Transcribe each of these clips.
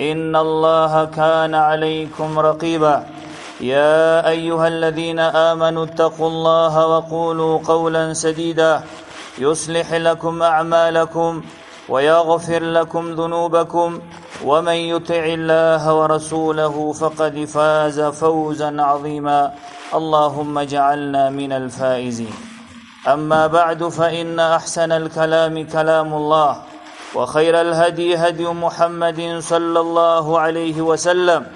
إن الله كان عليكم رقيبا. يا أيها الذين آمنوا اتقوا الله وقولوا قولا سديدا. يصلح لكم أعمالكم ويغفر لكم ذنوبكم. ومن يطع الله ورسوله فقد فاز فوزا عظيما. اللهم اجعلنا من الفائزين. أما بعد فإن أحسن الكلام كلام الله. وخير الهدي هدي محمد صلى الله عليه وسلم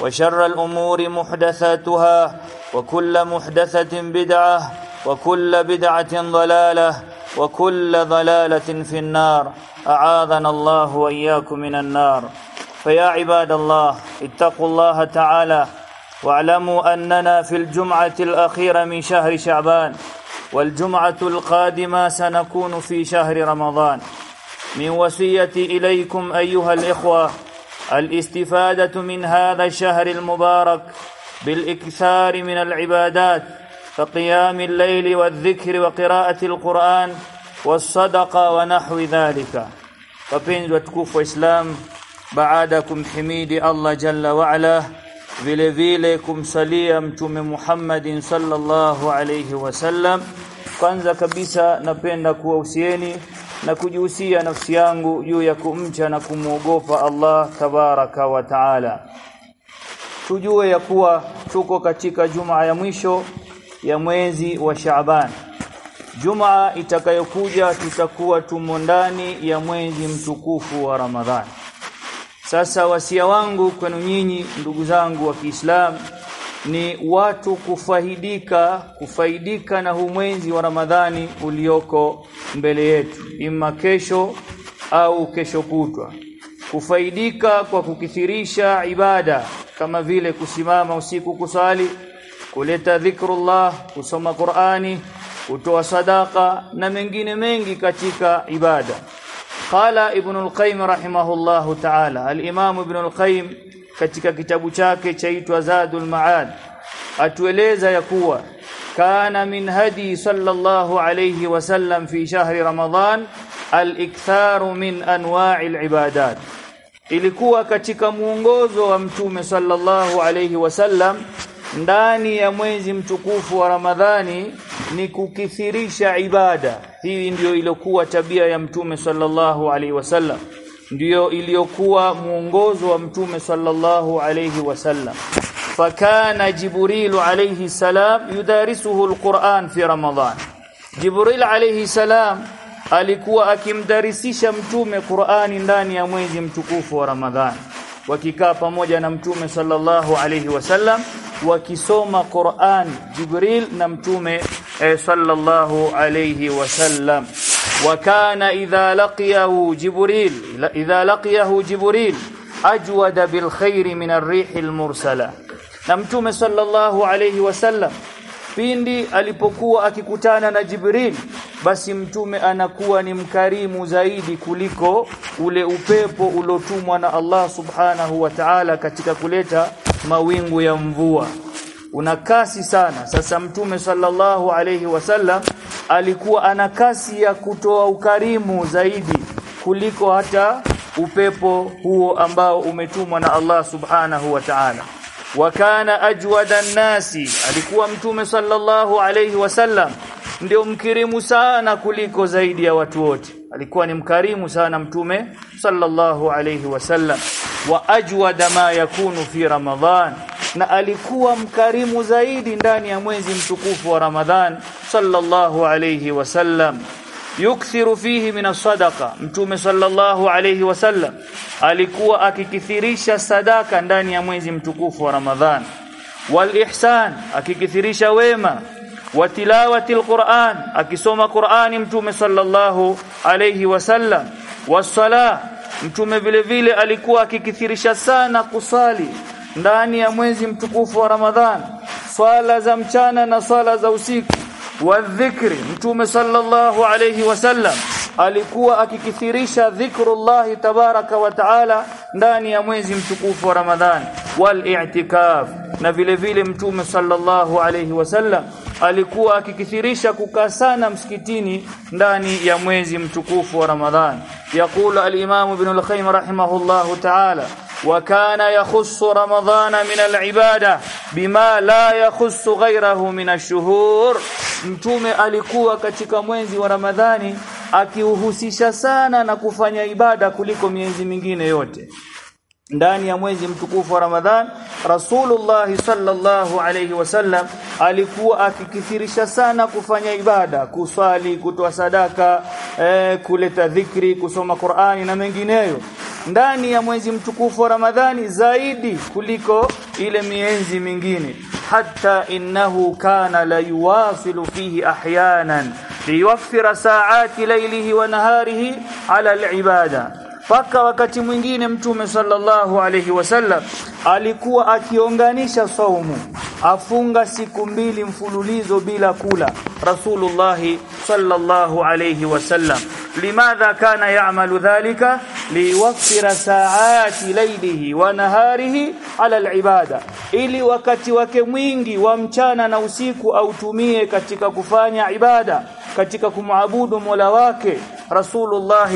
وشر الأمور محدثاتها وكل محدثة بدعة وكل بدعة ضلالة وكل ضلالة في النار. أعاذنا الله وإياكم من النار. فيا عباد الله اتقوا الله تعالى واعلموا أننا في الجمعة الأخيرة من شهر شعبان والجمعة القادمة سنكون في شهر رمضان. من وصيتي إليكم أيها الإخوة الاستفادة من هذا الشهر المبارك بالإكثار من العبادات فقيام الليل والذكر وقراءة القرآن والصدقه ونحو ذلك. فبينوا تكفوا إسلام بعدكم حميد الله جل وعلا بليليكم صليا متوم محمد صلى الله عليه وسلم كwanza kabisa napenda kuwahusieni na kujihusia nafsi yangu juu ya kumcha na kumwogopa Allah tabaraka wa taala tujue ya kuwa tuko katika jumaa ya mwisho ya mwezi wa Shaaban Jumaa itakayokuja tutakuwa tumo ndani ya mwezi mtukufu wa Ramadhani. Sasa wasia wangu kwenu nyinyi ndugu zangu wa Kiislamu ni watu kufaidika kufaidika na huu wa Ramadhani ulioko mbele yetu. Imma kesho au kesho kutwa. Kufaidika kwa kukithirisha ibada kama vile kusimama usiku kusali kuleta dhikrullah kusoma Qur'ani kutoa sadaka na mengine mengi katika ibada. Qala ibn al-qayyim rahimahullahu ta'ala al-imam ibn al-qayyim katika kitabu chake chaitwa zadul ma'ad atueleza ya kuwa kana min hadi sallallahu alayhi wasallam fi shahri ramadan al-iktharu min anwa'i al-ibadat ilikuwa katika muongozo wa mtume sallallahu alayhi wasallam ndani ya mwezi mtukufu wa Ramadhani ni kukithirisha ibada. Hii ndiyo iliyokuwa tabia ya mtume sallallahu alayhi wasallam ndiyo iliyokuwa muongozo wa mtume sallallahu alayhi wasallam fakana jibrilu alayhi salam yudarisuhu alquran fi ramadan. Jibril alayhi salam alikuwa akimdarisisha mtume Qur'ani ndani ya mwezi mtukufu wa Ramadhani wakikaa pamoja na mtume sallallahu alayhi wasallam wakisoma Qur'an Jibril na mtume eh, sallallahu alayhi wasallam wa kana idha جبريل Jibril لقيه جبريل Jibril ajwada من الريح al-mursala na mtume sallallahu alayhi wasallam pindi alipokuwa akikutana na Jibril basi mtume anakuwa ni mkarimu zaidi kuliko ule upepo ulotumwa na Allah subhanahu wa ta'ala katika kuleta mawingu ya mvua una kasi sana. Sasa mtume sallallahu alayhi wasallam alikuwa ana kasi ya kutoa ukarimu zaidi kuliko hata upepo huo ambao umetumwa na Allah subhanahu wa ta'ala. Wa kana ajwada nasi alikuwa mtume sallallahu alayhi wasallam ndio mkirimu sana kuliko zaidi ya watu wote. Alikuwa ni mkarimu sana mtume sallallahu alayhi wasallam wa ajwada ma yakunu fi ramadhan na alikuwa mkarimu zaidi ndani ya mwezi mtukufu wa Ramadhan sallallahu alayhi wasallam yukthiru fihi min sadaqa mtume sallallahu alayhi wasallam alikuwa akikithirisha sadaka ndani ya mwezi mtukufu wa Ramadhan. Wal ihsan akikithirisha wema. Wa tilawati alquran akisoma qurani mtume sallallahu alayhi wasallam wasala mtume vile vile alikuwa akikithirisha sana kusali ndani ya mwezi mtukufu wa Ramadhan swala za mchana na swala za usiku. Wa dhikri mtume sallallahu alayhi wasallam alikuwa akikithirisha dhikrullah tabaraka wa taala ndani ya mwezi mtukufu wa Ramadhan wal i'tikaf na vile vile mtume sallallahu alayhi wasallam alikuwa akikithirisha kukaa sana msikitini ndani ya mwezi mtukufu wa Ramadhan yaqulu al-Imam Ibn al-khaym rahimahullah ta'ala وكان يخص رمضان من العبادة بما لا يخص غيره من الشهور mtume alikuwa katika mwezi wa Ramadhani akiuhusisha sana na kufanya ibada kuliko miezi mingine yote ndani ya mwezi mtukufu wa Ramadhan Rasulullah sallallahu alayhi wasallam alikuwa akikithirisha sana kufanya ibada kuswali kutoa sadaka eh, kuleta dhikri kusoma Qur'ani na mengineyo. Ndani ya mwezi mtukufu wa Ramadhani zaidi kuliko ile mienzi mingine. Hatta innahu kana la yuwasilu fihi ahyanan liyuwaffira sa'ati laylihi wa naharihi ala al-ibada paka wakati mwingine mtume sallallahu alayhi wasallam alikuwa akionganisha saumu afunga siku mbili mfululizo bila kula. Rasulullah sallallahu alayhi wasallam limadha kana ya'malu dhalika? Liwaffira sa'ati laylihi wa naharihi ala alibada ili wakati wake mwingi wa mchana na usiku autumie katika kufanya ibada katika kumwabudu Mola wake Rasulullah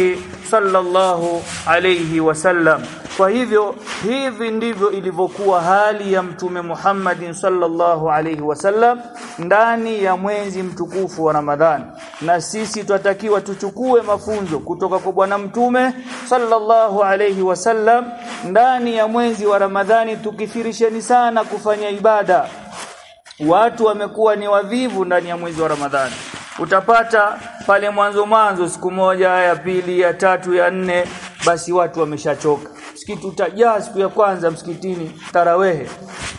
sallallahu alayhi wasallam kwa hivyo hivi ndivyo ilivyokuwa hali ya mtume Muhammad sallallahu alayhi wasallam ndani ya mwezi mtukufu wa Ramadhani na sisi twatakiwa tuchukue mafunzo kutoka kwa bwana mtume sallallahu alayhi wasallam ndani ya mwezi wa Ramadhani tukifirisheni sana kufanya ibada. Watu wamekuwa ni wavivu ndani ya mwezi wa Ramadhani utapata pale mwanzo mwanzo siku moja ya pili ya tatu ya nne basi watu wameshachoka. Msikiti utajaa siku ya kwanza msikitini tarawehe.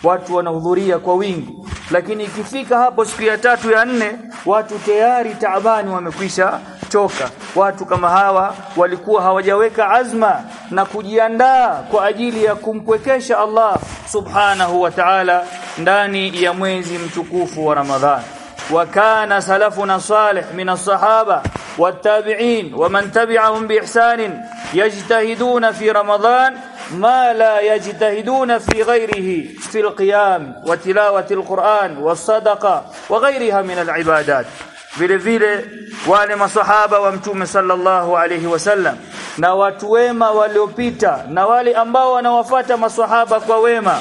Watu wanahudhuria kwa wingi. Lakini ikifika hapo siku ya tatu ya nne watu tayari taabani wamekwisha choka. Watu kama hawa walikuwa hawajaweka azma na kujiandaa kwa ajili ya kumkwekesha Allah subhanahu wa ta'ala ndani ya mwezi mtukufu wa Ramadhani وكان سلفنا صالح من الصحابة والتابعين ومن تبعهم بإحسان يجتهدون في رمضان ما لا يجتهدون في غيره في القيام وتلاوة القرآن والصدقة وغيرها من العبادات vile vile wale masahaba wa mtume sallallahu alayhi wasallam na watu wema waliopita na wale ambao wanawafata masahaba kwa wema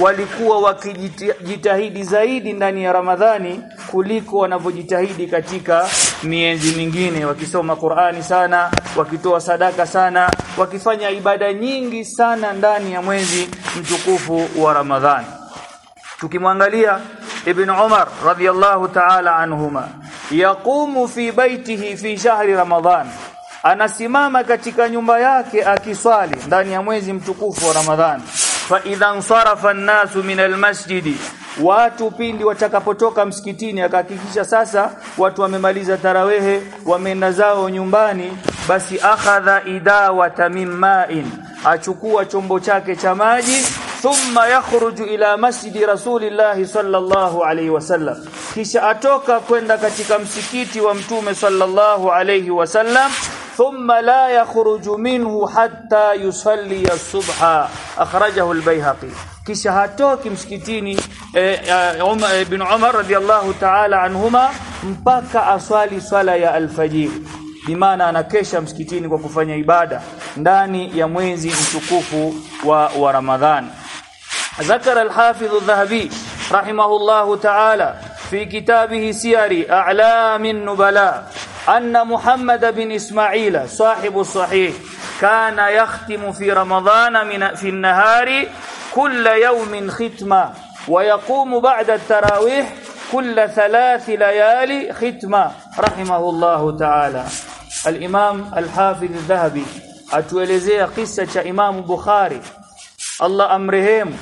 walikuwa wakijitahidi zaidi ndani ya Ramadhani kuliko wanavyojitahidi katika miezi mingine wakisoma Qur'ani sana wakitoa sadaka sana wakifanya ibada nyingi sana ndani ya mwezi mtukufu wa Ramadhani tukimwangalia Ibn Umar radhiyallahu ta'ala anhuma yaqumu fi baitihi fi shahri Ramadhan. Anasimama katika nyumba yake akiswali ndani ya mwezi mtukufu wa Ramadhani fa idha sarafa an-nasu min al-masjidi watu pindi watakapotoka msikitini akahakikisha sasa watu wamemaliza tarawehe wameenda zao nyumbani basi akhadha idawata min ma'in achukua chombo chake cha maji thumma yakhruju ila masjidi rasulillahi sallallahu alayhi wasallam. Kisha atoka kwenda katika msikiti wa mtume sallallahu alayhi wasallam ثم لا يخرج منه حتى يصلي الصبح اخرجه البيهقي kisha hatoki msikitini ibn Umar radiyallahu ta'ala anhuma mpaka aswali swala ya alfajiri bimaana anakesha msikitini kwa kufanya ibada ndani ya mwezi mtukufu wa, wa Ramadhan ذكر الحافظ الذهبي رحمه الله تعالى في كتابه سير أعلام النبلاء أن محمد بن إسماعيل صاحب الصحيح كان يختم في رمضان من في النهار كل يوم ختمة ويقوم بعد التراويح كل ثلاث ليالي ختمة رحمه الله تعالى. الإمام الحافظ الذهبي atuelezea kisa cha Imam Bukhari Allah amrehemu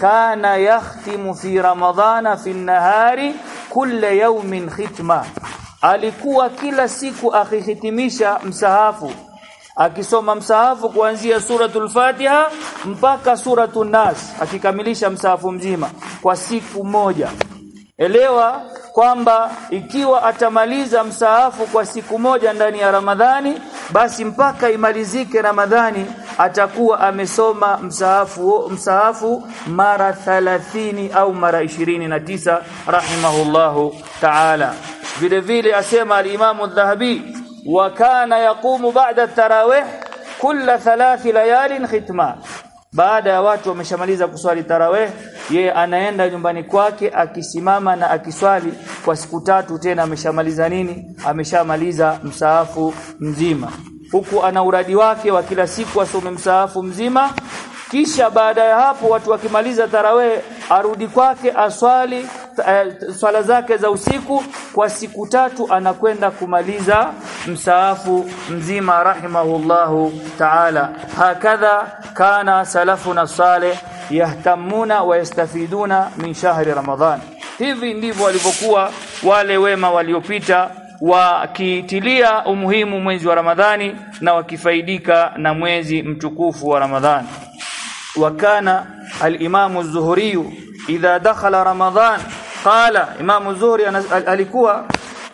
kana yakhtimu fi ramadhana fi nahari kulla yawmin khitma alikuwa kila siku akihitimisha msahafu akisoma msahafu kuanzia suratul Fatiha mpaka suratul Nas akikamilisha msahafu mzima kwa siku moja. Elewa kwamba ikiwa atamaliza msahafu kwa siku moja ndani ya Ramadhani basi mpaka imalizike Ramadhani atakuwa amesoma msahafu msahafu mara 30 au mara 29 rahimahullahu ta'ala. Vile vile asema al-Imam adh-Dhahabi wa kana yaqumu ba'da at-tarawih kulla thalath layalin khitma. Baada ya watu wameshamaliza kuswali tarawih ye anaenda nyumbani kwake akisimama na akiswali kwa siku tatu tena ameshamaliza nini? Ameshamaliza msaafu mzima huku ana uradi wake wa kila siku asome msaafu mzima. Kisha baada ya hapo watu wakimaliza tarawih arudi kwake aswali uh, swala zake za usiku. Kwa siku tatu anakwenda kumaliza msaafu mzima rahimahullahu ta'ala. Hakadha kana salafuna salih yahtamuna wa yastafiduna min shahri ramadhan hivi ndivyo walivyokuwa wale wema waliopita wakitilia umuhimu mwezi wa Ramadhani na wakifaidika na mwezi mtukufu wa Ramadhani wakana al-Imam az-Zuhri idha dakhala Ramadhan qala Imam az-Zuhri alikuwa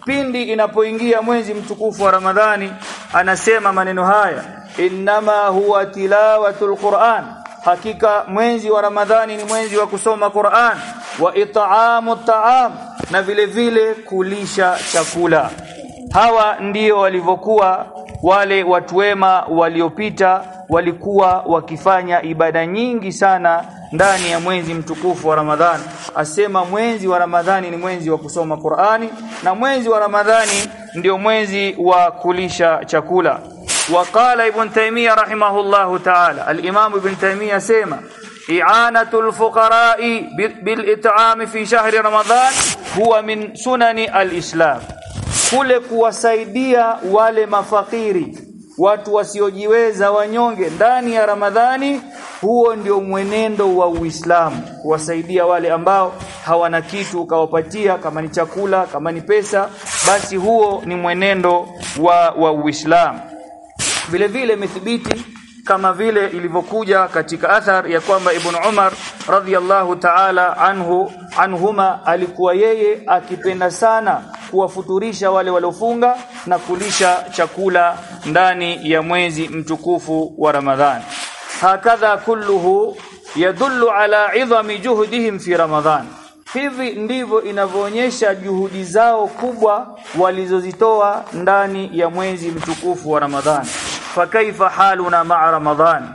pindi inapoingia mwezi mtukufu wa Ramadhani anasema maneno haya innama huwa tilawatul Qur'an hakika mwezi wa Ramadhani ni mwezi wa kusoma Qur'an. Wa it'amu ta'am na vile vile kulisha chakula hawa ndio walivyokuwa wale watu wema waliopita walikuwa wakifanya ibada nyingi sana ndani ya mwezi mtukufu wa Ramadhani asema mwezi wa Ramadhani ni mwezi wa kusoma Qur'ani na mwezi wa Ramadhani ndio mwezi wa kulisha chakula وقال ابن تيميه رحمه الله تعالى الامام ابن تيميه سيما i'anatu alfuqara'i bil it'am fi shahri ramadhan huwa min sunani alislam. Kule kuwasaidia wale mafakiri watu wasiojiweza wanyonge ndani ya Ramadhani huo ndio mwenendo wa Uislamu. Kuwasaidia wale ambao hawana kitu ukawapatia kama ni chakula kama ni pesa basi huo ni mwenendo wa wa Uislamu. Vile vile imethibiti kama vile ilivyokuja katika athar ya kwamba Ibn Umar radhiyallahu ta'ala anhu anhuma alikuwa yeye akipenda sana kuwafuturisha wale waliofunga na kulisha chakula ndani ya mwezi mtukufu wa ramadhan. Hakadha kulluhu yadullu ala idhami juhdihim fi Ramadhan. Hivi ndivyo inavyoonyesha juhudi zao kubwa walizozitoa ndani ya mwezi mtukufu wa Ramadhani fakaifa haluna ma'a Ramadhan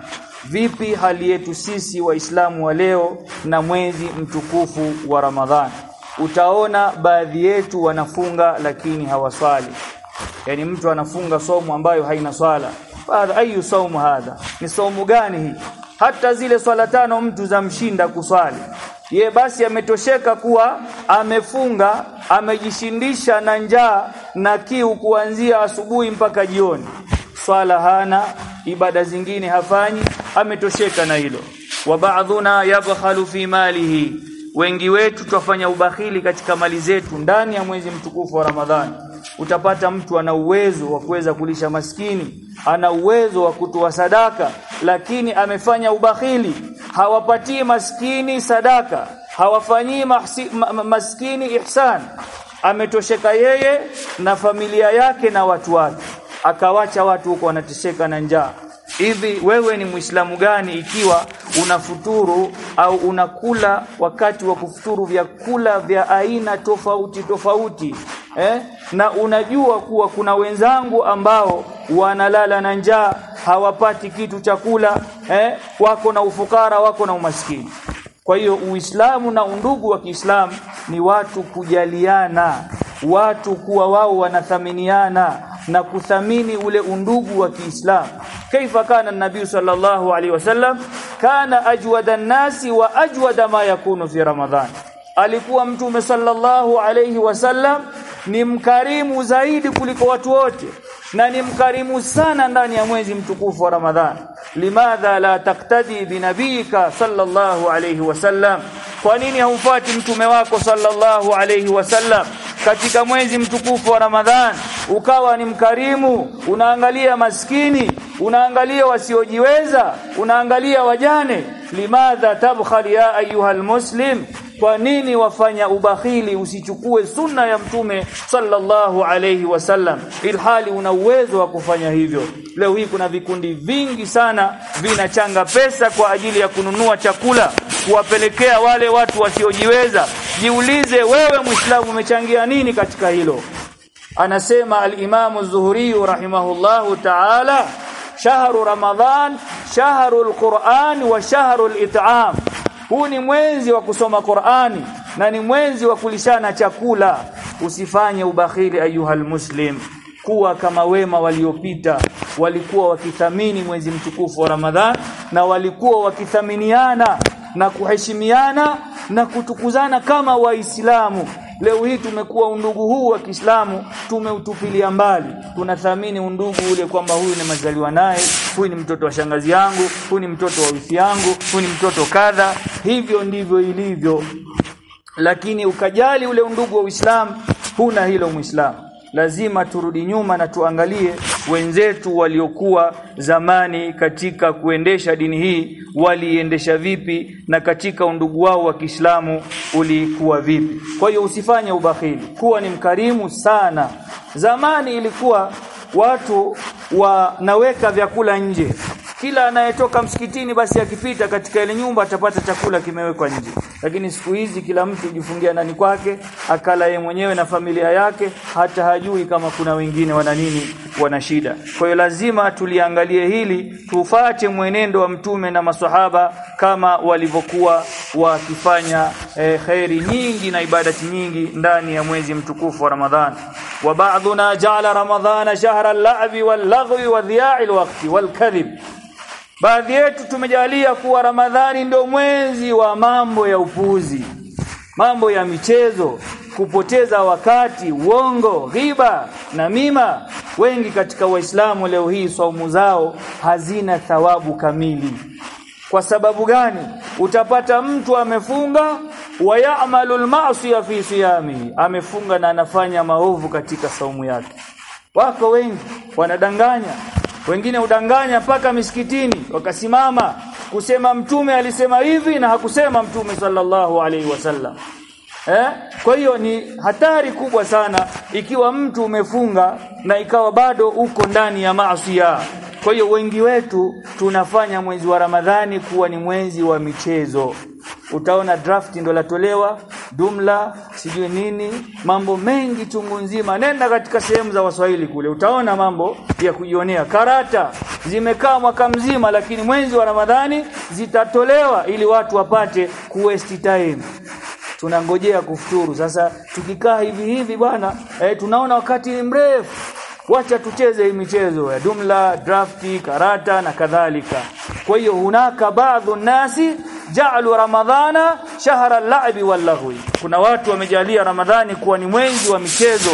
vipi hali yetu sisi waislamu wa leo na mwezi mtukufu wa ramadhan utaona baadhi yetu wanafunga lakini hawaswali. Yani mtu anafunga somo ambayo haina swala. Baadhi ayu saumu hadha? Ni saumu gani hii? Hata zile swala tano mtu zamshinda kuswali. Ye basi ametosheka kuwa amefunga amejishindisha na njaa na kiu kuanzia asubuhi mpaka jioni swala hana ibada zingine hafanyi ametosheka na hilo. Wa ba'dhuna yabkhalu fi malihi wengi wetu twafanya ubakhili katika mali zetu ndani ya mwezi mtukufu wa Ramadhani. Utapata mtu ana uwezo wa kuweza kulisha maskini ana uwezo wa kutoa sadaka lakini amefanya ubakhili. Hawapatii maskini sadaka hawafanyii ma maskini ihsan. Ametosheka yeye na familia yake na watu wake akawacha watu huko wanateseka na njaa hivi wewe ni muislamu gani ikiwa unafuturu au unakula wakati wa kufuturu vyakula vya aina tofauti tofauti eh? na unajua kuwa kuna wenzangu ambao wanalala na njaa hawapati kitu chakula eh? wako na ufukara wako na umaskini kwa hiyo uislamu na undugu wa Kiislamu ni watu kujaliana watu kuwa wao wanathaminiana na kuthamini ule undugu wa Kiislamu kaifa kana nabii sallallahu alaihi wasallam kana ajwada nasi wa ajwada ma yakunu fi ramadhan. Alikuwa mtume sallallahu alaihi wasallam ni mkarimu zaidi kuliko watu wote na ni mkarimu sana ndani ya mwezi mtukufu wa Ramadhan. Limadha la taktadi binabika sallallahu alayhi wasallam kwa nini haumfuati mtume wako sallallahu alayhi wasallam katika mwezi mtukufu wa Ramadhan ukawa ni mkarimu unaangalia maskini unaangalia wasiojiweza unaangalia wajane. Limadha tabkhal ya ayuha muslim kwa nini wafanya ubakhili usichukue sunna ya mtume sallallahu alayhi wasallam ilhali una uwezo wa kufanya hivyo? Leo hii kuna vikundi vingi sana vinachanga pesa kwa ajili ya kununua chakula kuwapelekea wale watu wasiojiweza. Jiulize wewe muislamu umechangia nini katika hilo? Anasema al-Imam Zuhri rahimahullahu ta'ala shahru ramadhan shahru al-Qur'an wa shahru al-it'am huu ni mwezi wa kusoma Qur'ani na ni mwezi wa kulishana chakula. Usifanye ubakhili ayuhal muslim. Kuwa kama wema waliopita. Walikuwa wakithamini mwezi mtukufu wa Ramadhan na walikuwa wakithaminiana na kuheshimiana na kutukuzana kama waislamu leo hii tumekuwa undugu huu wa Kiislamu tumeutupilia mbali. Tunathamini undugu ule kwamba huyu ni mazaliwa naye huyu ni mtoto wa shangazi yangu huyu ni mtoto wa wifi yangu huyu ni mtoto kadha. Hivyo ndivyo ilivyo. Lakini ukajali ule undugu wa Uislamu huna hilo Muislamu lazima turudi nyuma na tuangalie wenzetu waliokuwa zamani katika kuendesha dini hii waliendesha vipi na katika undugu wao wa Kiislamu ulikuwa vipi. Kwa hiyo usifanye ubakhili kuwa ni mkarimu sana. Zamani ilikuwa watu wanaweka vyakula nje. Kila anayetoka msikitini basi akipita katika ile nyumba atapata chakula kimewekwa nje lakini siku hizi kila mtu hujifungia ndani kwake akala ye mwenyewe na familia yake hata hajui kama kuna wengine wana nini wana shida. Kwa hiyo lazima tuliangalie hili tufate mwenendo wa mtume na maswahaba kama walivyokuwa wakifanya eh, khairi nyingi na ibadati nyingi ndani ya mwezi mtukufu wa Ramadhan wa ba'dhuna ja'ala ramadhana shahra al-la'bi wal-laghwi wa dhiya'i al-waqti wal-kadhib Baadhi yetu tumejalia kuwa Ramadhani ndio mwezi wa mambo ya upuzi, mambo ya michezo, kupoteza wakati, uongo, ghiba na mima. Wengi katika Waislamu leo hii saumu zao hazina thawabu kamili. Kwa sababu gani? Utapata mtu amefunga wa ya'malu al-ma'siya fi siyamihi, amefunga na anafanya maovu katika saumu yake. Wako wengi wanadanganya wengine udanganya mpaka misikitini wakasimama kusema mtume alisema hivi na hakusema mtume sallallahu alaihi wasallam. Eh? Kwa hiyo ni hatari kubwa sana ikiwa mtu umefunga na ikawa bado uko ndani ya maasiya. Kwa hiyo wengi wetu tunafanya mwezi wa Ramadhani kuwa ni mwezi wa michezo utaona draft ndo latolewa dumla sijui nini mambo mengi chungu nzima. Nenda katika sehemu za waswahili kule utaona mambo ya kujionea karata zimekaa mwaka mzima lakini mwezi wa Ramadhani zitatolewa ili watu wapate kuwaste time. Tunangojea kufuturu. Sasa tukikaa hivi hivi bwana eh, tunaona wakati mrefu. Wacha tucheze hii michezo ya dumla drafti karata na kadhalika. Kwa hiyo hunaka baadhi nasi ja'alu ramadhana shahra al-la'bi wal-lahwi kuna watu wamejalia ramadhani kuwa ni mwenzi wa michezo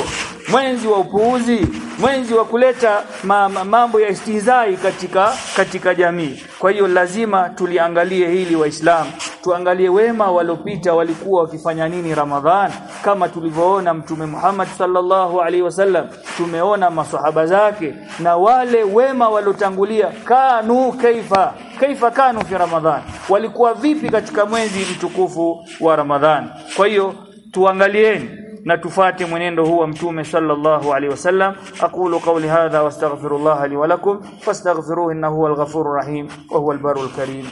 mwenzi wa upuuzi mwenzi wa kuleta ma, ma, mambo ya istihzai katika katika jamii. Kwa hiyo lazima tuliangalie hili waislamu tuangalie wema waliopita walikuwa wakifanya nini ramadhan. Kama tulivyoona mtume Muhammad sallallahu alaihi wasallam tumeona maswahaba zake na wale wema waliotangulia. Kanu kaifa? Kaifa kanu fi ramadhan? Walikuwa vipi katika mwezi mtukufu wa ramadhan? Kwa hiyo tuangalieni na tufate mwenendo huu wa mtume sallallahu alaihi wasallam. Aqulu qawli hadha wastaghfirullah li wa lakum fastaghfiruhu innahu huwal ghafurur rahim wa huwal barul karim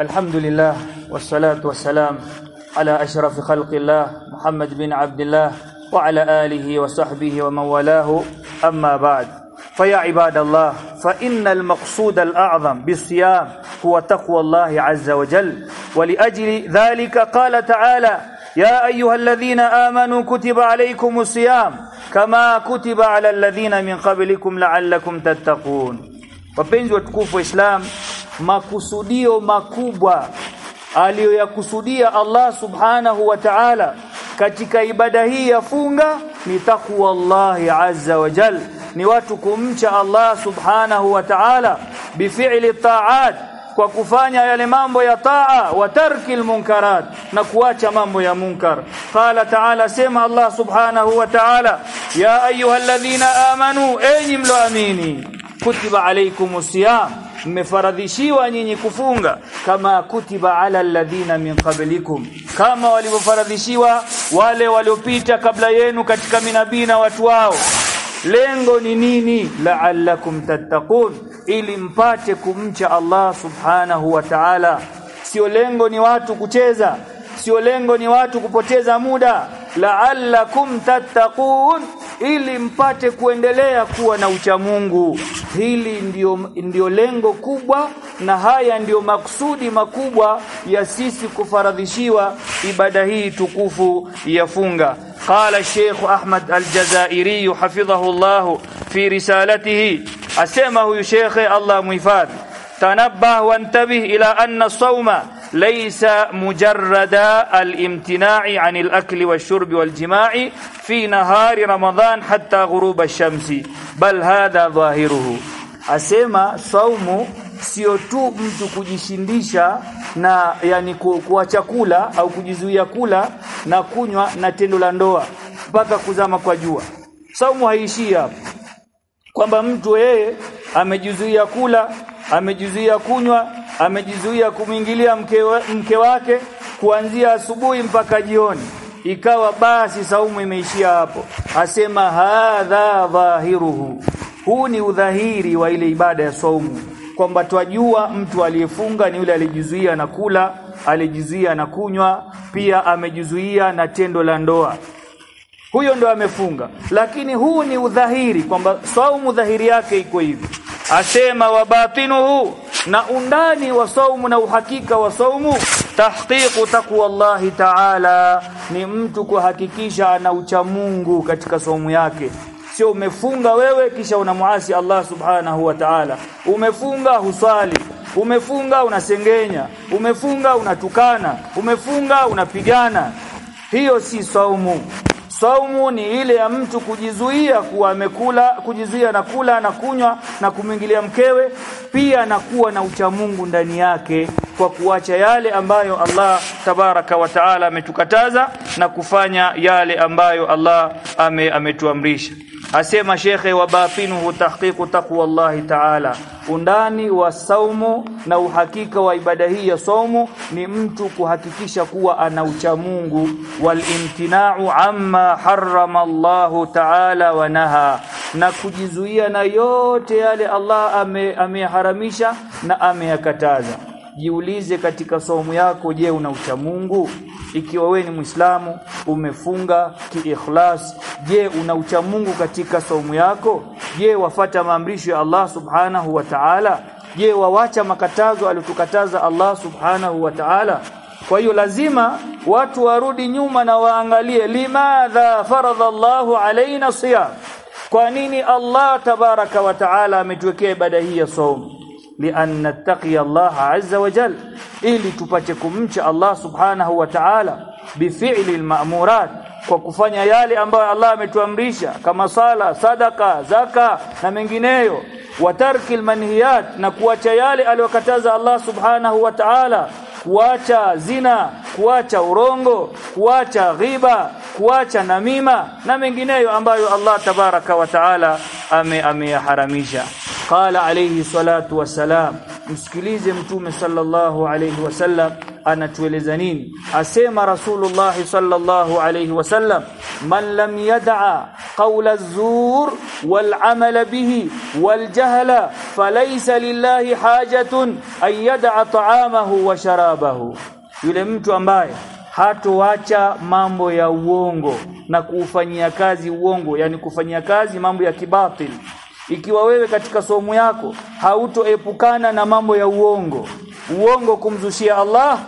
الحمد لله والصلاة والسلام على أشرف خلق الله محمد بن عبد الله وعلى آله وصحبه ومن والاه أما بعد فيا عباد الله فإن المقصود الأعظم بالصيام هو تقوى الله عز وجل ولأجل ذلك قال تعالى يا أيها الذين آمنوا كتب عليكم الصيام kama kutiba ala alladhina min qablikum la'allakum tattaqun. Wapenzi watukufu wa Islam makusudio makubwa aliyoyakusudia Allah subhanahu wa ta'ala katika ibada hii ya funga ni takwa Allah azza wa jal ni watu kumcha Allah subhanahu wa ta'ala bifi'li ta'at kwa kufanya yale mambo ya taa wa tarki munkarat na kuacha mambo ya munkar. Qala ta'ala sema Allah subhanahu wa ta'ala ya ayyuhalladhina amanu enyi mloamini kutiba alaykumus siyam mmefaradhishiwa nyinyi kufunga. Kama kutiba ala alladhina min qablikum. Kama walivyofaradhishiwa wale waliopita kabla yenu katika minabii na watu wao. Lengo ni nini? La'allakum tattaqun. Ili mpate kumcha Allah subhanahu wa ta'ala. Sio lengo ni watu kucheza. Sio lengo ni watu kupoteza muda. La'allakum tattaqun ili mpate kuendelea kuwa na uchamungu hili ndiyo, ndio lengo kubwa na haya ndiyo maksudi makubwa ya sisi kufaradhishiwa ibada hii tukufu ya funga. Qala Sheikh Ahmad Al-Jazairi hafidhahu Allah fi risalatihi. Asema huyu shekhe Allah muhifadhi tanabbah wantabih ila anna sawma. ليس مجرد الامتناع عن الأكل والشرب والجماع في نهار رمضان حتى غروب الشمس بل هذا ظاهره asema saumu sio tu mtu kujishindisha na yani kuacha kula au kujizuia kula na kunywa na tendo la ndoa mpaka kuzama kwa jua saumu haishii hapo kwamba mtu yeye amejizuia kula amejizuia kunywa amejizuia kumwingilia mke, mke wake kuanzia asubuhi mpaka jioni. Ikawa basi saumu imeishia hapo. Asema hadha dhahiruhu. Huu ni udhahiri wa ile ibada ya saumu. Kwamba twajua mtu aliyefunga ni yule alijizuia na kula alijizuia na kunywa pia amejizuia na tendo la ndoa. Huyo ndo amefunga. Lakini huu ni udhahiri kwamba saumu dhahiri yake iko hivi. Asema wabatinuhu na undani wa saumu na uhakika wa saumu tahqiqu taqwa Allah ta'ala ni mtu kuhakikisha ana ucha Mungu katika saumu yake. Sio umefunga wewe kisha unamuasi Allah subhanahu wa ta'ala. Umefunga huswali. Umefunga unasengenya. Umefunga unatukana. Umefunga unapigana. Hiyo si saumu saumu ni ile ya mtu kujizuia kuwa amekula kujizuia na kula na kunywa na kumwingilia mkewe pia na kuwa na uchamungu ndani yake kwa kuacha yale ambayo Allah tabaraka wa taala ametukataza na kufanya yale ambayo Allah ame, ametuamrisha asema shekhe wa batinuhu tahqiqu taqwa Allah ta'ala. Undani wa saumu na uhakika wa ibada hii ya saumu ni mtu kuhakikisha kuwa ana ucha uchamungu walimtina'u amma harrama Allah ta'ala wa naha. Na kujizuia na yote yale Allah ameharamisha ame na ameyakataza jiulize katika saumu yako je una ucha Mungu? Ikiwa we ni Muislamu umefunga kiikhlas je una ucha Mungu katika saumu yako? Je wafata maamrisho ya Allah subhanahu wa ta'ala? Je wawacha makatazo aliyotukataza Allah subhanahu wa ta'ala? Kwa hiyo lazima watu warudi nyuma na waangalie limadha faradha Allahu alaina siyam? Kwa nini Allah tabaraka wa taala ametuwekea ibada hii ya saumu lian nattaqi Allah azza wa jal ili tupate kumcha Allah subhanahu wa ta'ala bifi'li alma'murat kwa kufanya yale ambayo Allah ametuamrisha kama sala sadaka zaka na mengineyo wa tarki almanhiyat na kuacha yale aliyokataza Allah subhanahu wa ta'ala kuacha zina kuacha urongo kuacha ghiba kuacha namima na mengineyo ambayo Allah tabaraka wa taala ameyaharamisha qala alayhi salatu wassalam. Msikilize mtume sallallahu alayhi wasallam anatueleza nini? Asema rasulullah sallallahu alayhi wasallam man lam yad'a qawla az-zur wal 'amala bihi wal jahla falaysa lillahi hajatun an yad'a ta'amahu wa sharabahu. Yule mtu ambaye hatoacha mambo ya uongo na kuufanyia kazi uongo yani kufanyia kazi mambo ya kibatili ikiwa wewe katika somo yako hautoepukana na mambo ya uongo uongo kumzushia Allah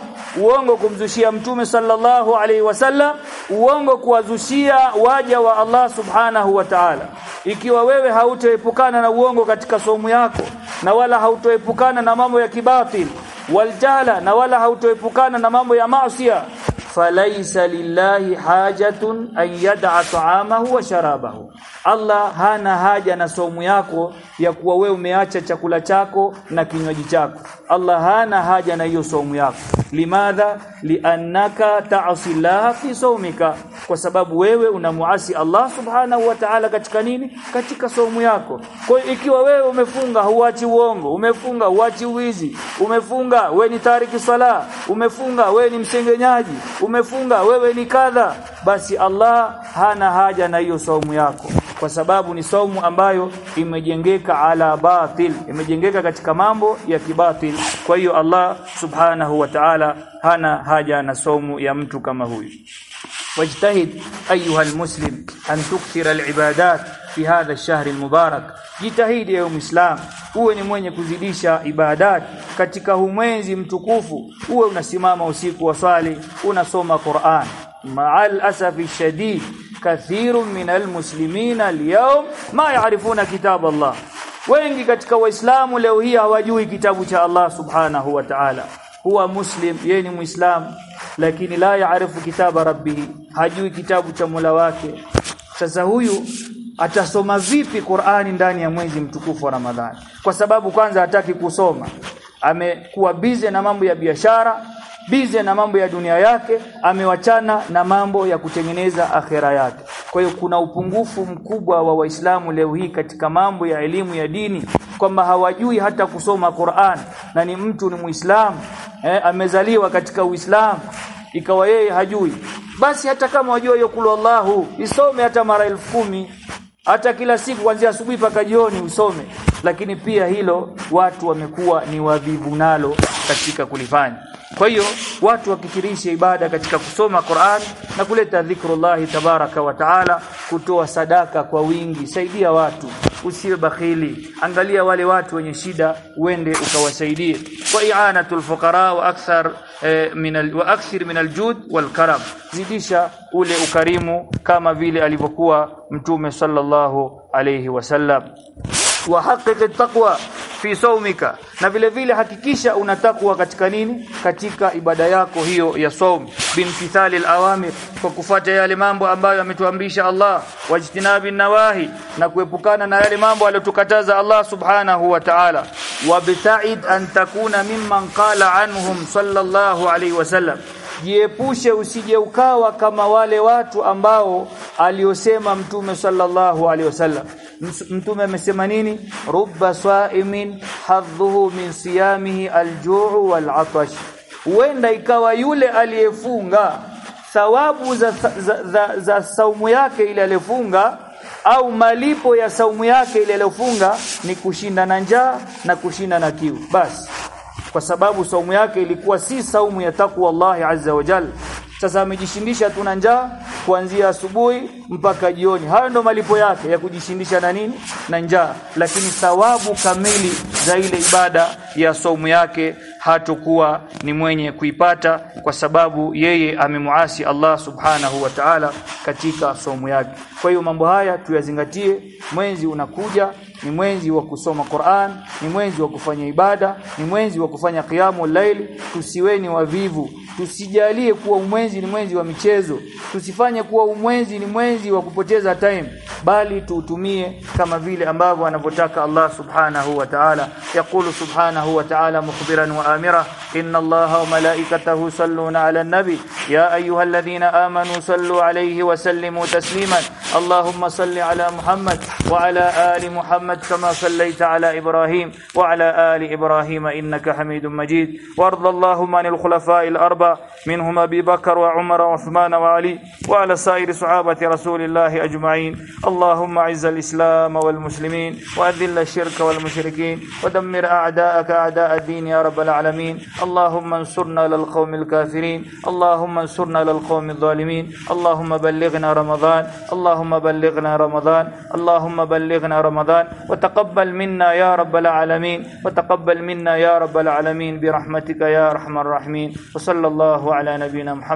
uongo kumzushia mtume sallallahu alaihi wasallam uongo kuwazushia waja wa Allah subhanahu wa ta'ala. Ikiwa wewe hautoepukana na uongo katika somo yako na wala hautoepukana na mambo ya kibatil waljala na wala hautoepukana na mambo ya maasiya falaisa lillahi hajatun an yad'a ta'amahu wa sharabahu Allah hana haja na somu yako ya kuwa we umeacha chakula chako na kinywaji chako. Allah hana haja na hiyo somu yako. Limadha? Liannaka ta'si Allah fi sawmika kwa sababu wewe unamuasi Allah subhanahu wa ta'ala katika nini? Katika somu yako. Kwa hiyo ikiwa wewe umefunga huachi uongo umefunga huachi wizi umefunga wewe ni tariki sala umefunga wewe ni msengenyaji umefunga wewe ni kadha basi Allah hana haja na hiyo somu yako. Kwa sababu ni somu ambayo imejengeka ala batil imejengeka katika mambo ya kibatil. Kwa hiyo Allah subhanahu wa ta'ala hana haja na somu ya mtu kama huyu واجتهد أيها المسلم أن تكثر العبادات في هذا الشهر المبارك jitahidi ya muislam uwe ni mwenye kuzidisha ibadat katika humwezi mtukufu uwe unasimama usiku wa swali unasoma Qur'an ma'al asafi shadid kathirun min almuslimina alyawm ma ya'rifuna kitab Allah wengi katika waislamu leo hii hawajui kitabu cha Allah subhanahu wa ta'ala huwa muslim yeye ni muislam lakini la yaarifu kitaba rabbih hajui kitabu cha Mola wake. Sasa huyu atasoma vipi Qur'ani ndani ya mwezi mtukufu wa Ramadhani? Kwa sababu kwanza hataki kusoma. Amekuwa bize na mambo ya biashara bize na mambo ya dunia yake amewachana na mambo ya kutengeneza akhera yake. Kwa hiyo kuna upungufu mkubwa wa waislamu leo hii katika mambo ya elimu ya dini kwamba hawajui hata kusoma Qur'an. Na ni mtu ni muislamu eh, amezaliwa katika uislamu ikawa yeye hajui. Basi hata kama wajua hiyo kulu Allahu isome hata mara elfu kumi. Hata kila siku kuanzia asubuhi mpaka jioni usome. Lakini pia hilo watu wamekuwa ni wavivu nalo katika kulifanya. Kwa hiyo watu wakikirisha ibada katika kusoma Qur'an na kuleta dhikrullah tabaraka wa taala kutoa sadaka kwa wingi saidia watu usiwe bakhili. Angalia wale watu wenye shida uende ukawasaidie. Wa i'anatul fuqara wa akthar eh, min wa akthir min aljud wal karam. Zidisha ule ukarimu kama vile alivyokuwa mtume sallallahu alayhi wasallam wa haqiqi taqwa fi saumika na vile vile hakikisha una takwa katika nini? Katika ibada yako hiyo ya saum bimtithali alawamir kwa kufuata yale mambo ambayo ametuamrisha Allah. Wajtinabi nawahi na kuepukana na yale mambo aliyotukataza Allah subhanahu wa ta'ala. Wabta'id an takuna mimman qala anhum sallallahu alayhi wasallam jiepushe usije ukawa kama wale watu ambao aliosema mtume sallallahu alayhi wasallam mtume amesema nini? Rubba saimin hadhuhu min siyamihi aljuu walatash. Huenda ikawa yule aliyefunga thawabu za, za, za, za saumu yake ile aliyofunga au malipo ya saumu yake ile aliyofunga ni kushinda na njaa na kushinda na kiu. Basi kwa sababu saumu yake ilikuwa si saumu ya takwa Allah azza wa jalla sasa amejishindisha tuna njaa kuanzia asubuhi mpaka jioni. Hayo ndo malipo yake ya kujishindisha na nini? Na njaa. Lakini thawabu kamili za ile ibada ya saumu yake hatokuwa ni mwenye kuipata kwa sababu yeye amemuasi Allah subhanahu wa ta'ala katika somo yake. Kwa hiyo mambo haya tuyazingatie. Mwezi unakuja ni mwezi wa kusoma Qur'an ni mwezi wa kufanya ibada ni mwezi wa kufanya qiyamu laili tusiweni wavivu. Tusijalie kuwa umwezi ni mwezi wa michezo. Tusifanye kuwa umwezi ni mwezi wa kupoteza time. Bali tuutumie kama vile ambavyo anavyotaka Allah subhanahu wa ta'ala. Yaqulu subhanahu wa ta'ala mukhbiran wa inna Allaha wa malaikatahu yusalluna 'ala an-nabi ya ayyuhalladhina amanu sallu 'alayhi wa sallimu tasliman اللهم صل على محمد وعلى آل محمد كما صليت على إبراهيم وعلى آل إبراهيم إنك حميد مجيد. وارض اللهم عن الخلفاء الأربع منهم أبي بكر وعمر وعثمان وعلي وعلى سائر صحابة رسول الله أجمعين. اللهم أعز الإسلام والمسلمين وأذل الشرك والمشركين ودمر أعداءك أعداء الدين يا رب العالمين. اللهم انصرنا للقوم الكافرين. اللهم انصرنا للقوم الظالمين. اللهم بلغنا رمضان. اللهم بلغنا رمضان. اللهم بلغنا رمضان. وتقبل منا يا رب العالمين. وتقبل منا يا رب العالمين برحمتك يا أرحم الراحمين. وصلى الله على نبينا محمد.